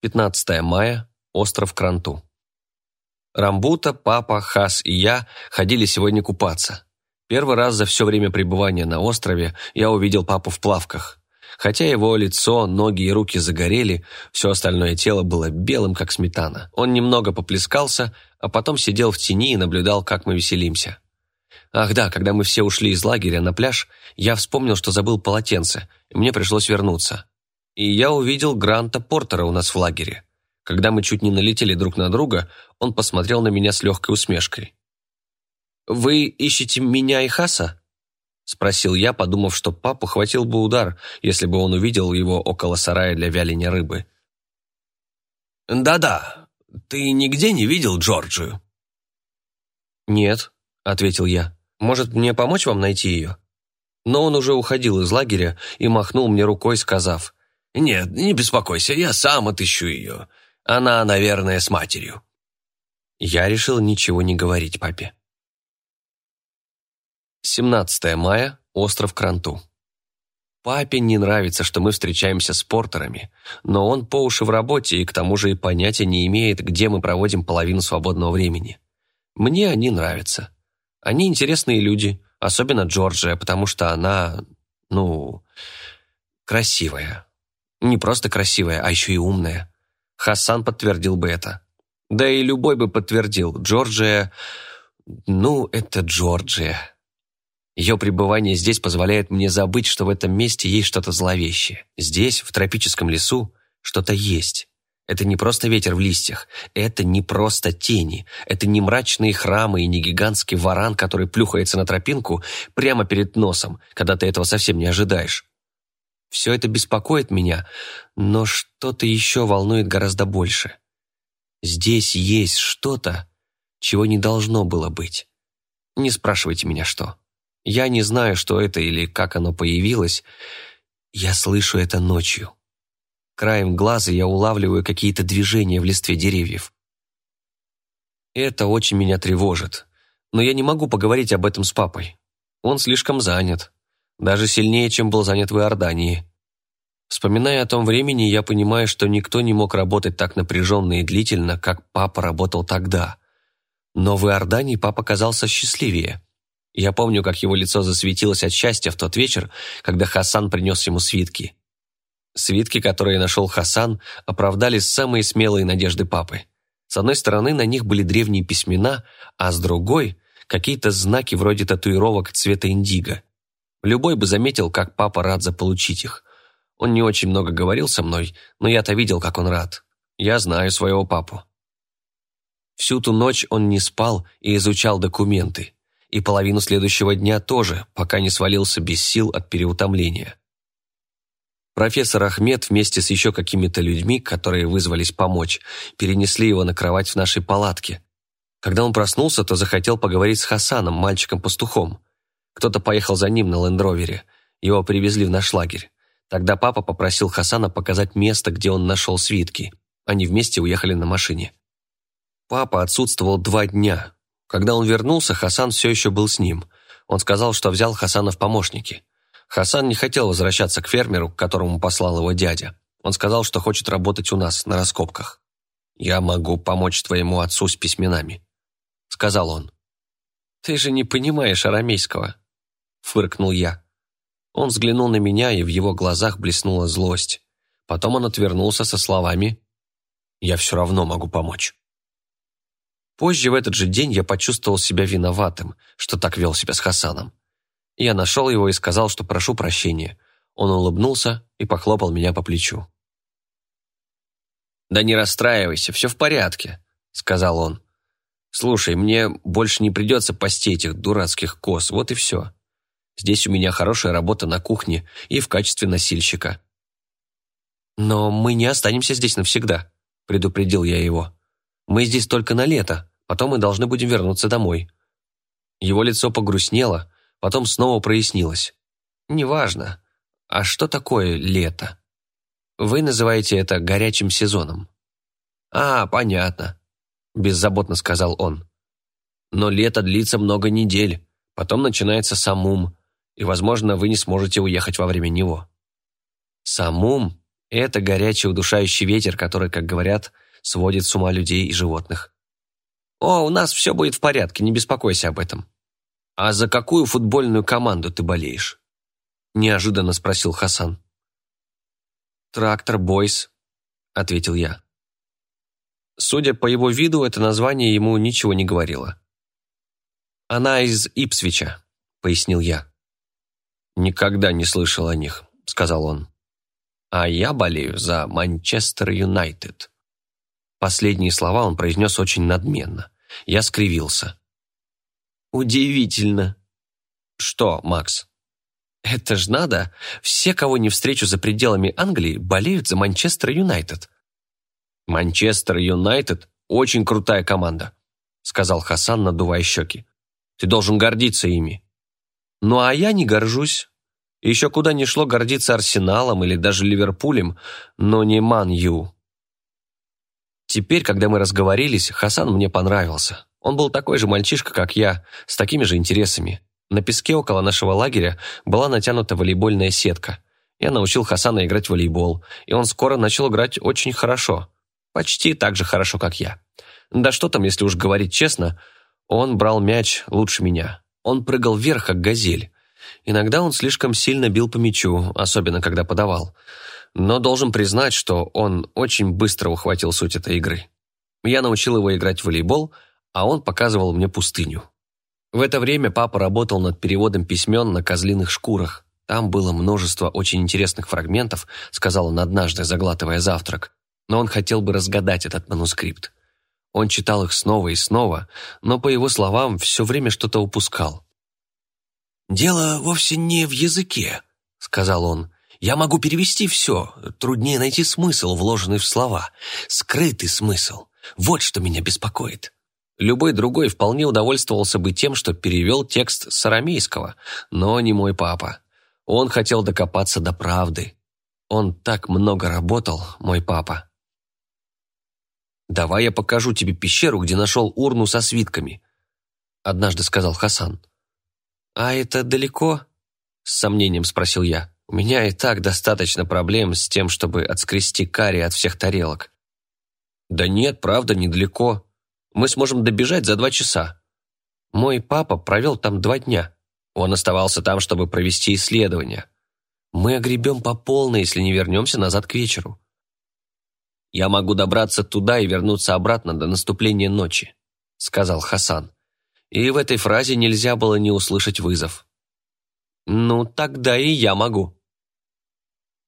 15 мая, остров Кранту. Рамбута, папа, Хас и я ходили сегодня купаться. Первый раз за все время пребывания на острове я увидел папу в плавках. Хотя его лицо, ноги и руки загорели, все остальное тело было белым, как сметана. Он немного поплескался, а потом сидел в тени и наблюдал, как мы веселимся. Ах да, когда мы все ушли из лагеря на пляж, я вспомнил, что забыл полотенце, и мне пришлось вернуться и я увидел Гранта Портера у нас в лагере. Когда мы чуть не налетели друг на друга, он посмотрел на меня с легкой усмешкой. «Вы ищете меня и Хаса?» – спросил я, подумав, что папу хватил бы удар, если бы он увидел его около сарая для вяления рыбы. «Да-да, ты нигде не видел Джорджию?» «Нет», – ответил я. «Может, мне помочь вам найти ее?» Но он уже уходил из лагеря и махнул мне рукой, сказав, «Нет, не беспокойся, я сам отыщу ее. Она, наверное, с матерью». Я решил ничего не говорить папе. 17 мая, остров Кранту. Папе не нравится, что мы встречаемся с портерами, но он по уши в работе и к тому же и понятия не имеет, где мы проводим половину свободного времени. Мне они нравятся. Они интересные люди, особенно Джорджия, потому что она, ну, красивая. Не просто красивая, а еще и умная. Хасан подтвердил бы это. Да и любой бы подтвердил. Джорджия... Ну, это Джорджия. Ее пребывание здесь позволяет мне забыть, что в этом месте есть что-то зловещее. Здесь, в тропическом лесу, что-то есть. Это не просто ветер в листьях, это не просто тени, это не мрачные храмы и не гигантский варан, который плюхается на тропинку прямо перед носом, когда ты этого совсем не ожидаешь. Все это беспокоит меня, но что-то еще волнует гораздо больше. Здесь есть что-то, чего не должно было быть. Не спрашивайте меня, что. Я не знаю, что это или как оно появилось. Я слышу это ночью. Краем глаза я улавливаю какие-то движения в листве деревьев. Это очень меня тревожит. Но я не могу поговорить об этом с папой. Он слишком занят. Даже сильнее, чем был занят в Иордании. Вспоминая о том времени, я понимаю, что никто не мог работать так напряженно и длительно, как папа работал тогда. Но в Иордании папа казался счастливее. Я помню, как его лицо засветилось от счастья в тот вечер, когда Хасан принес ему свитки. Свитки, которые нашел Хасан, оправдали самые смелые надежды папы. С одной стороны, на них были древние письмена, а с другой – какие-то знаки вроде татуировок цвета индиго – Любой бы заметил, как папа рад заполучить их. Он не очень много говорил со мной, но я-то видел, как он рад. Я знаю своего папу. Всю ту ночь он не спал и изучал документы. И половину следующего дня тоже, пока не свалился без сил от переутомления. Профессор Ахмед вместе с еще какими-то людьми, которые вызвались помочь, перенесли его на кровать в нашей палатке. Когда он проснулся, то захотел поговорить с Хасаном, мальчиком-пастухом. Кто-то поехал за ним на лендровере. Его привезли в наш лагерь. Тогда папа попросил Хасана показать место, где он нашел свитки. Они вместе уехали на машине. Папа отсутствовал два дня. Когда он вернулся, Хасан все еще был с ним. Он сказал, что взял Хасана в помощники. Хасан не хотел возвращаться к фермеру, к которому послал его дядя. Он сказал, что хочет работать у нас, на раскопках. «Я могу помочь твоему отцу с письменами», — сказал он. «Ты же не понимаешь арамейского», — фыркнул я. Он взглянул на меня, и в его глазах блеснула злость. Потом он отвернулся со словами «Я все равно могу помочь». Позже в этот же день я почувствовал себя виноватым, что так вел себя с Хасаном. Я нашел его и сказал, что прошу прощения. Он улыбнулся и похлопал меня по плечу. «Да не расстраивайся, все в порядке», — сказал он. «Слушай, мне больше не придется пасти этих дурацких коз, вот и все. Здесь у меня хорошая работа на кухне и в качестве носильщика». «Но мы не останемся здесь навсегда», — предупредил я его. «Мы здесь только на лето, потом мы должны будем вернуться домой». Его лицо погрустнело, потом снова прояснилось. «Неважно. А что такое лето? Вы называете это горячим сезоном». «А, понятно», — беззаботно сказал он. «Но лето длится много недель, потом начинается самум, и, возможно, вы не сможете уехать во время него. Самум Это горячий удушающий ветер, который, как говорят, сводит с ума людей и животных. «О, у нас все будет в порядке, не беспокойся об этом». «А за какую футбольную команду ты болеешь?» Неожиданно спросил Хасан. «Трактор Бойс», — ответил я. Судя по его виду, это название ему ничего не говорило. «Она из Ипсвича», — пояснил я. «Никогда не слышал о них», — сказал он. «А я болею за Манчестер Юнайтед». Последние слова он произнес очень надменно. Я скривился. «Удивительно». «Что, Макс?» «Это ж надо! Все, кого не встречу за пределами Англии, болеют за Манчестер Юнайтед». «Манчестер Юнайтед – очень крутая команда», – сказал Хасан, надувая щеки. «Ты должен гордиться ими». «Ну а я не горжусь. Еще куда ни шло гордиться Арсеналом или даже Ливерпулем, но не Ман-Ю». Теперь, когда мы разговорились, Хасан мне понравился. Он был такой же мальчишка, как я, с такими же интересами. На песке около нашего лагеря была натянута волейбольная сетка. Я научил Хасана играть в волейбол, и он скоро начал играть очень хорошо. Почти так же хорошо, как я. Да что там, если уж говорить честно, он брал мяч лучше меня. Он прыгал вверх, как газель. Иногда он слишком сильно бил по мячу, особенно когда подавал. Но должен признать, что он очень быстро ухватил суть этой игры. Я научил его играть в волейбол, а он показывал мне пустыню. В это время папа работал над переводом письмен на козлиных шкурах. Там было множество очень интересных фрагментов, сказал он однажды, заглатывая завтрак. Но он хотел бы разгадать этот манускрипт. Он читал их снова и снова, но, по его словам, все время что-то упускал. «Дело вовсе не в языке», — сказал он. «Я могу перевести все. Труднее найти смысл, вложенный в слова. Скрытый смысл. Вот что меня беспокоит». Любой другой вполне удовольствовался бы тем, что перевел текст с арамейского, но не мой папа. Он хотел докопаться до правды. Он так много работал, мой папа. «Давай я покажу тебе пещеру, где нашел урну со свитками», — однажды сказал Хасан. «А это далеко?» — с сомнением спросил я. «У меня и так достаточно проблем с тем, чтобы отскрести карри от всех тарелок». «Да нет, правда, недалеко», мы сможем добежать за два часа. Мой папа провел там два дня. Он оставался там, чтобы провести исследования. Мы огребем по полной, если не вернемся назад к вечеру. Я могу добраться туда и вернуться обратно до наступления ночи, сказал Хасан. И в этой фразе нельзя было не услышать вызов. Ну, тогда и я могу.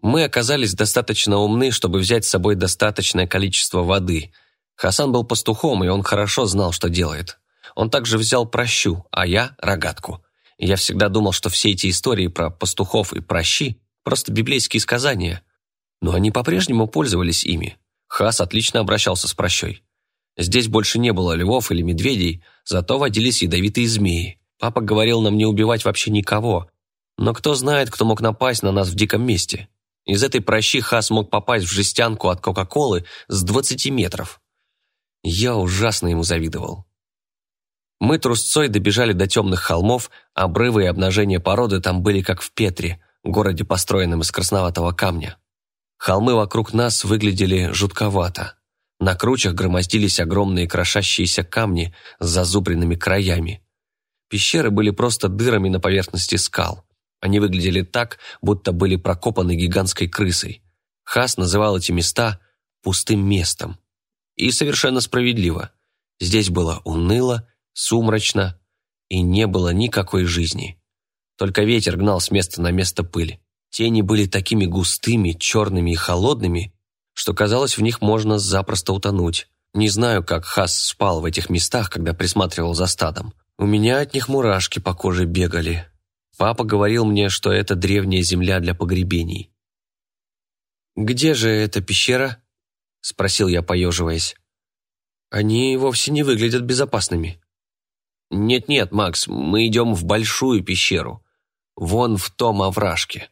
Мы оказались достаточно умны, чтобы взять с собой достаточное количество воды – Хасан был пастухом, и он хорошо знал, что делает. Он также взял прощу, а я – рогатку. Я всегда думал, что все эти истории про пастухов и прощи – просто библейские сказания. Но они по-прежнему пользовались ими. Хас отлично обращался с прощой. Здесь больше не было львов или медведей, зато водились ядовитые змеи. Папа говорил нам не убивать вообще никого. Но кто знает, кто мог напасть на нас в диком месте. Из этой прощи Хас мог попасть в жестянку от Кока-Колы с 20 метров. Я ужасно ему завидовал. Мы трусцой добежали до темных холмов, обрывы и обнажения породы там были как в Петре, городе, построенном из красноватого камня. Холмы вокруг нас выглядели жутковато. На кручах громоздились огромные крошащиеся камни с зазубренными краями. Пещеры были просто дырами на поверхности скал. Они выглядели так, будто были прокопаны гигантской крысой. Хас называл эти места «пустым местом». И совершенно справедливо. Здесь было уныло, сумрачно, и не было никакой жизни. Только ветер гнал с места на место пыль. Тени были такими густыми, черными и холодными, что казалось, в них можно запросто утонуть. Не знаю, как Хас спал в этих местах, когда присматривал за стадом. У меня от них мурашки по коже бегали. Папа говорил мне, что это древняя земля для погребений. «Где же эта пещера?» — спросил я, поеживаясь. «Они вовсе не выглядят безопасными». «Нет-нет, Макс, мы идем в большую пещеру. Вон в том овражке».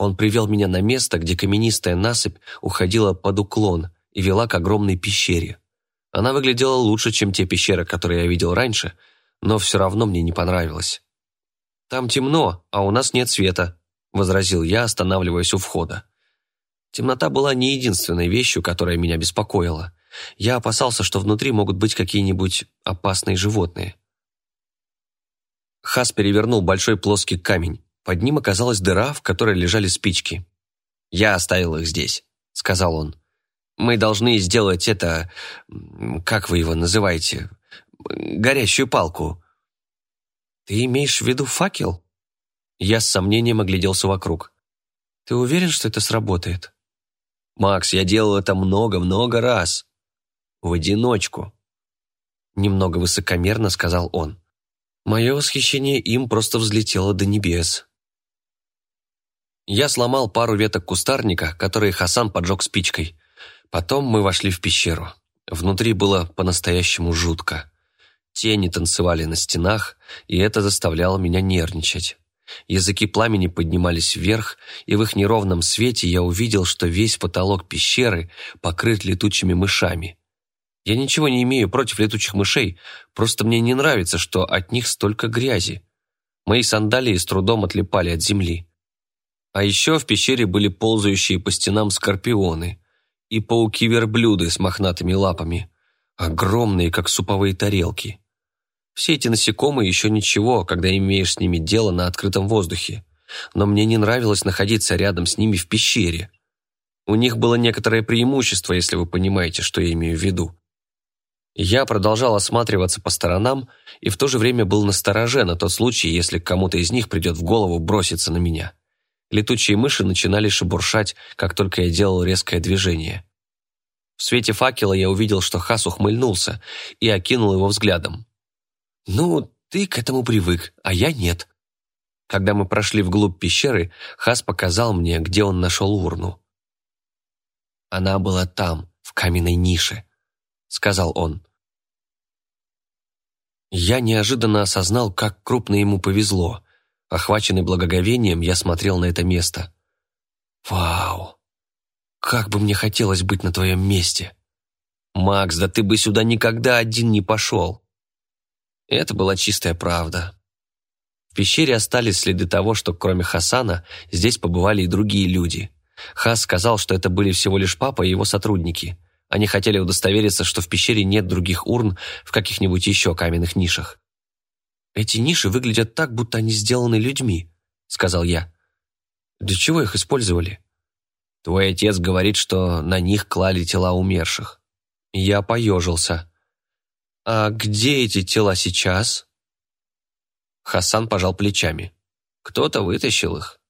Он привел меня на место, где каменистая насыпь уходила под уклон и вела к огромной пещере. Она выглядела лучше, чем те пещеры, которые я видел раньше, но все равно мне не понравилось. «Там темно, а у нас нет света», — возразил я, останавливаясь у входа. Темнота была не единственной вещью, которая меня беспокоила. Я опасался, что внутри могут быть какие-нибудь опасные животные. Хас перевернул большой плоский камень. Под ним оказалась дыра, в которой лежали спички. «Я оставил их здесь», — сказал он. «Мы должны сделать это... Как вы его называете? Горящую палку». «Ты имеешь в виду факел?» Я с сомнением огляделся вокруг. «Ты уверен, что это сработает?» «Макс, я делал это много-много раз. В одиночку». Немного высокомерно сказал он. Мое восхищение им просто взлетело до небес. Я сломал пару веток кустарника, которые Хасан поджег спичкой. Потом мы вошли в пещеру. Внутри было по-настоящему жутко. Тени танцевали на стенах, и это заставляло меня нервничать. Языки пламени поднимались вверх, и в их неровном свете я увидел, что весь потолок пещеры покрыт летучими мышами. Я ничего не имею против летучих мышей, просто мне не нравится, что от них столько грязи. Мои сандалии с трудом отлипали от земли. А еще в пещере были ползающие по стенам скорпионы и пауки-верблюды с мохнатыми лапами, огромные, как суповые тарелки. Все эти насекомые еще ничего, когда имеешь с ними дело на открытом воздухе, но мне не нравилось находиться рядом с ними в пещере. У них было некоторое преимущество, если вы понимаете, что я имею в виду. Я продолжал осматриваться по сторонам и в то же время был настороже на тот случай, если кому-то из них придет в голову броситься на меня. Летучие мыши начинали шебуршать, как только я делал резкое движение. В свете факела я увидел, что Хас ухмыльнулся и окинул его взглядом. «Ну, ты к этому привык, а я нет». Когда мы прошли вглубь пещеры, Хас показал мне, где он нашел урну. Она была там, в каменной нише сказал он. Я неожиданно осознал, как крупно ему повезло. Охваченный благоговением, я смотрел на это место. «Вау! Как бы мне хотелось быть на твоем месте!» «Макс, да ты бы сюда никогда один не пошел!» Это была чистая правда. В пещере остались следы того, что кроме Хасана здесь побывали и другие люди. Хас сказал, что это были всего лишь папа и его сотрудники – они хотели удостовериться, что в пещере нет других урн в каких-нибудь еще каменных нишах. «Эти ниши выглядят так, будто они сделаны людьми», — сказал я. «Для чего их использовали?» «Твой отец говорит, что на них клали тела умерших». Я поежился. «А где эти тела сейчас?» Хасан пожал плечами. «Кто-то вытащил их».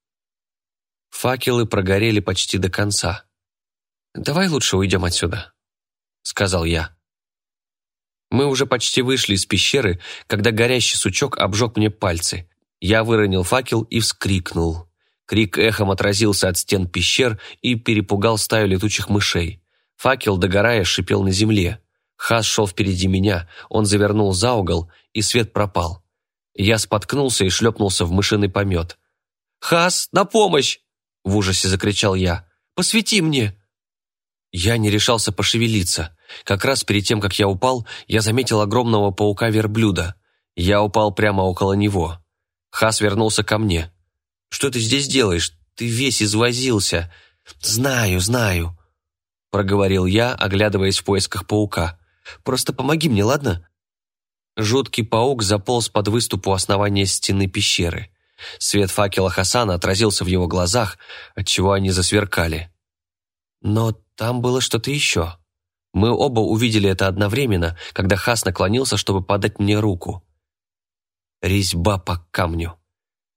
Факелы прогорели почти до конца. «Давай лучше уйдем отсюда», — сказал я. Мы уже почти вышли из пещеры, когда горящий сучок обжег мне пальцы. Я выронил факел и вскрикнул. Крик эхом отразился от стен пещер и перепугал стаю летучих мышей. Факел, догорая, шипел на земле. Хас шел впереди меня, он завернул за угол, и свет пропал. Я споткнулся и шлепнулся в мышиный помет. «Хас, на помощь!» — в ужасе закричал я. «Посвети мне!» Я не решался пошевелиться. Как раз перед тем, как я упал, я заметил огромного паука-верблюда. Я упал прямо около него. Хас вернулся ко мне. «Что ты здесь делаешь? Ты весь извозился». «Знаю, знаю», — проговорил я, оглядываясь в поисках паука. «Просто помоги мне, ладно?» Жуткий паук заполз под выступ у основания стены пещеры. Свет факела Хасана отразился в его глазах, отчего они засверкали. Но там было что-то еще. Мы оба увидели это одновременно, когда Хас наклонился, чтобы подать мне руку. Резьба по камню.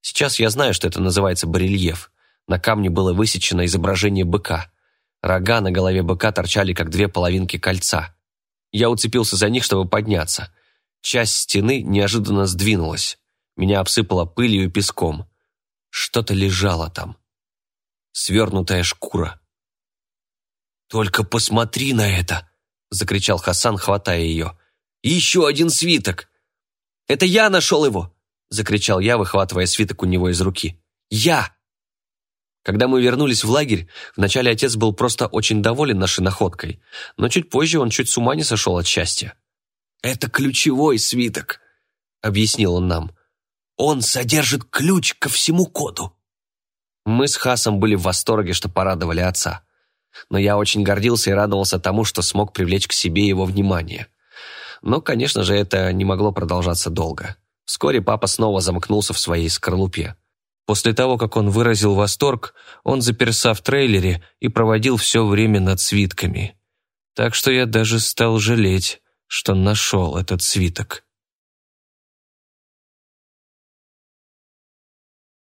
Сейчас я знаю, что это называется барельеф. На камне было высечено изображение быка. Рога на голове быка торчали, как две половинки кольца. Я уцепился за них, чтобы подняться. Часть стены неожиданно сдвинулась. Меня обсыпало пылью и песком. Что-то лежало там. Свернутая шкура. «Только посмотри на это!» – закричал Хасан, хватая ее. «Еще один свиток!» «Это я нашел его!» – закричал я, выхватывая свиток у него из руки. «Я!» Когда мы вернулись в лагерь, вначале отец был просто очень доволен нашей находкой, но чуть позже он чуть с ума не сошел от счастья. «Это ключевой свиток», — объяснил он нам. «Он содержит ключ ко всему коду». Мы с Хасом были в восторге, что порадовали отца. Но я очень гордился и радовался тому, что смог привлечь к себе его внимание. Но, конечно же, это не могло продолжаться долго. Вскоре папа снова замкнулся в своей скорлупе. После того, как он выразил восторг, он заперся в трейлере и проводил все время над свитками. Так что я даже стал жалеть, что нашел этот свиток.